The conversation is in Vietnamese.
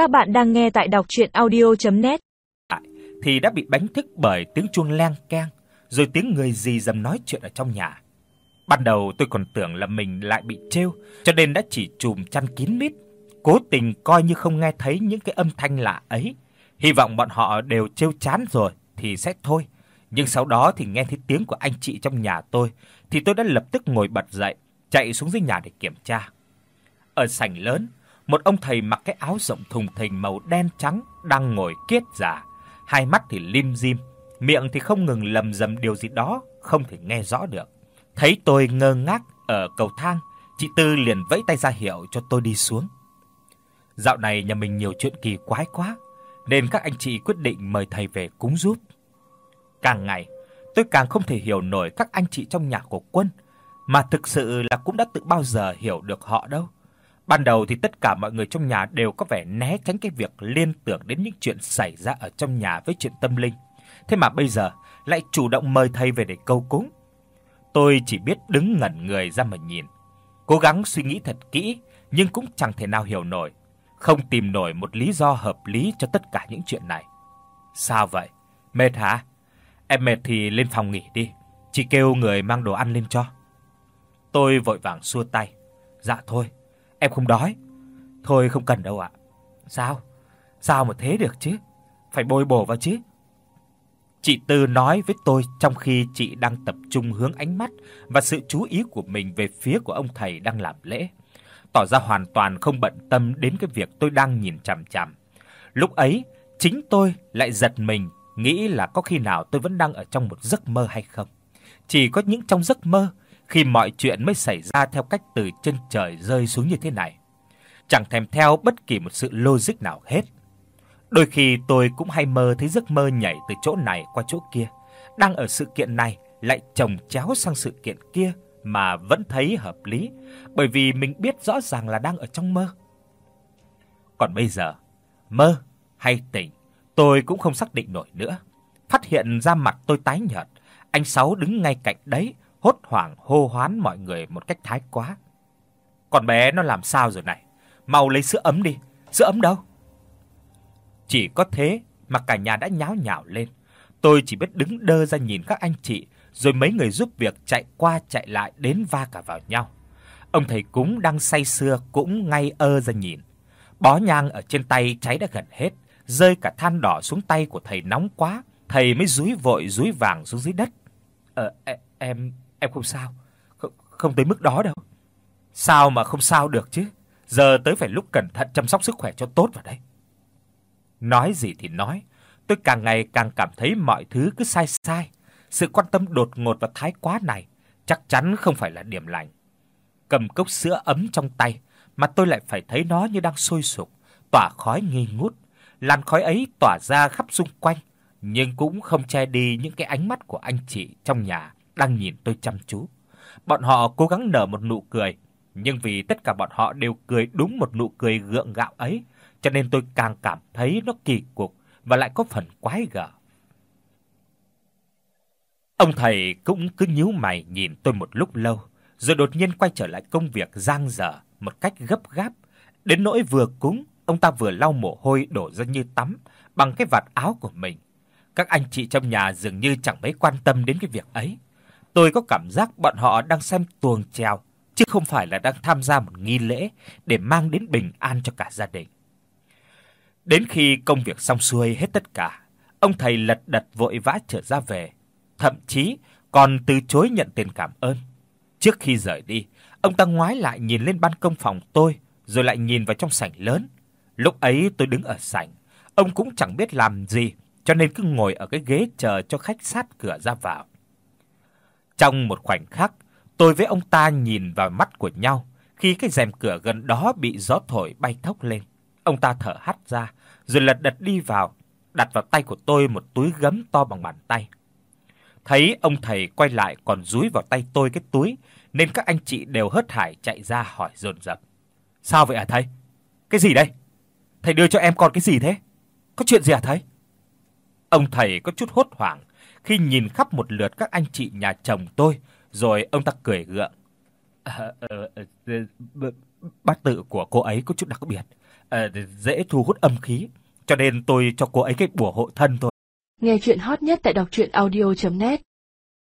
Các bạn đang nghe tại đọc audio net Thì đã bị đánh thức bởi tiếng chuông leng keng, rồi tiếng người gì dầm nói chuyện ở trong nhà. Ban đầu tôi còn tưởng là mình lại bị trêu, cho nên đã chỉ chùm chăn kín mít, cố tình coi như không nghe thấy những cái âm thanh lạ ấy. Hy vọng bọn họ đều trêu chán rồi thì sẽ thôi. Nhưng sau đó thì nghe thấy tiếng của anh chị trong nhà tôi, thì tôi đã lập tức ngồi bật dậy, chạy xuống dưới nhà để kiểm tra. Ở sảnh lớn, một ông thầy mặc cái áo rộng thùng thình màu đen trắng đang ngồi kiết giả, hai mắt thì lim dim, miệng thì không ngừng lầm rầm điều gì đó không thể nghe rõ được. Thấy tôi ngơ ngác ở cầu thang, chị Tư liền vẫy tay ra hiệu cho tôi đi xuống. Dạo này nhà mình nhiều chuyện kỳ quái quá, nên các anh chị quyết định mời thầy về cúng giúp. Càng ngày, tôi càng không thể hiểu nổi các anh chị trong nhà của Quân, mà thực sự là cũng đã tự bao giờ hiểu được họ đâu. Ban đầu thì tất cả mọi người trong nhà đều có vẻ né tránh cái việc liên tưởng đến những chuyện xảy ra ở trong nhà với chuyện tâm linh. Thế mà bây giờ lại chủ động mời thầy về để cầu cúng. Tôi chỉ biết đứng ngẩn người ra mà nhìn, cố gắng suy nghĩ thật kỹ nhưng cũng chẳng thể nào hiểu nổi, không tìm nổi một lý do hợp lý cho tất cả những chuyện này. Sao vậy? Mệt hả? Em mệt thì lên phòng nghỉ đi, chị kêu người mang đồ ăn lên cho. Tôi vội vàng xua tay. Dạ thôi, Em không đói. Thôi không cần đâu ạ. Sao? Sao mà thế được chứ? Phải bồi bổ vào chứ. Chị Tư nói với tôi trong khi chị đang tập trung hướng ánh mắt và sự chú ý của mình về phía của ông thầy đang làm lễ, tỏ ra hoàn toàn không bận tâm đến cái việc tôi đang nhìn chằm chằm. Lúc ấy, chính tôi lại giật mình, nghĩ là có khi nào tôi vẫn đang ở trong một giấc mơ hay không. Chỉ có những trong giấc mơ khi mọi chuyện mới xảy ra theo cách từ trên trời rơi xuống như thế này, chẳng thèm theo bất kỳ một sự logic nào hết. Đôi khi tôi cũng hay mơ thấy giấc mơ nhảy từ chỗ này qua chỗ kia, đang ở sự kiện này lại chồng chéo sang sự kiện kia mà vẫn thấy hợp lý, bởi vì mình biết rõ ràng là đang ở trong mơ. Còn bây giờ, mơ hay tỉnh, tôi cũng không xác định nổi nữa. Phát hiện ra mặt tôi tái nhợt, anh Sáu đứng ngay cạnh đấy, hốt hoảng hô hoán mọi người một cách thái quá. Con bé nó làm sao rồi này? Mau lấy sữa ấm đi, sữa ấm đâu? Chỉ có thế mà cả nhà đã nháo nhào lên. Tôi chỉ biết đứng đơ ra nhìn các anh chị, rồi mấy người giúp việc chạy qua chạy lại đến va cả vào nhau. Ông thầy cúng đang say sưa cũng ngay ơ ra nhìn. Bó nhang ở trên tay cháy đã gần hết, rơi cả than đỏ xuống tay của thầy nóng quá, thầy mới dúi vội dúi vàng xuống dưới đất. "Ờ e, em Em không sao. Không, không tới mức đó đâu. Sao mà không sao được chứ? Giờ tới phải lúc cẩn thận chăm sóc sức khỏe cho tốt vào đấy. Nói gì thì nói, tôi càng ngày càng cảm thấy mọi thứ cứ sai sai. Sự quan tâm đột ngột và thái quá này chắc chắn không phải là điểm lành. Cầm cốc sữa ấm trong tay mà tôi lại phải thấy nó như đang sôi sục, tỏa khói nghi ngút. Làn khói ấy tỏa ra khắp xung quanh, nhưng cũng không che đi những cái ánh mắt của anh chị trong nhà đang nhìn tôi chăm chú. Bọn họ cố gắng nở một nụ cười, nhưng vì tất cả bọn họ đều cười đúng một nụ cười gượng gạo ấy, cho nên tôi càng cảm thấy nó kỳ cục và lại có phần quái gở. Ông thầy cũng cứ nhíu mày nhìn tôi một lúc lâu, rồi đột nhiên quay trở lại công việc giang dở một cách gấp gáp, đến nỗi vừa cúng, ông ta vừa lau mồ hôi đổ ra như tắm bằng cái vạt áo của mình. Các anh chị trong nhà dường như chẳng mấy quan tâm đến cái việc ấy. Tôi có cảm giác bọn họ đang xem tuồng trèo chứ không phải là đang tham gia một nghi lễ để mang đến bình an cho cả gia đình. Đến khi công việc xong xuôi hết tất cả, ông thầy lật đật vội vã trở ra về, thậm chí còn từ chối nhận tiền cảm ơn. Trước khi rời đi, ông ta ngoái lại nhìn lên ban công phòng tôi, rồi lại nhìn vào trong sảnh lớn. Lúc ấy tôi đứng ở sảnh, ông cũng chẳng biết làm gì, cho nên cứ ngồi ở cái ghế chờ cho khách sát cửa ra vào. Trong một khoảnh khắc, tôi với ông ta nhìn vào mắt của nhau, khi cái rèm cửa gần đó bị gió thổi bay thốc lên. Ông ta thở hắt ra, rồi lật đật đi vào, đặt vào tay của tôi một túi gấm to bằng bàn tay. Thấy ông thầy quay lại còn dúi vào tay tôi cái túi, nên các anh chị đều hớt hải chạy ra hỏi dồn dập. "Sao vậy hả thầy? Cái gì đây? Thầy đưa cho em con cái gì thế? Có chuyện gì hả thầy?" Ông thầy có chút hốt hoảng khi nhìn khắp một lượt các anh chị nhà chồng tôi, rồi ông ta cười gượng. À, à, bát tự của cô ấy có chút đặc biệt. à, dễ thu hút âm khí, cho nên tôi cho cô ấy cái bùa hộ thân thôi. Nghe chuyện hot nhất tại đọc audio net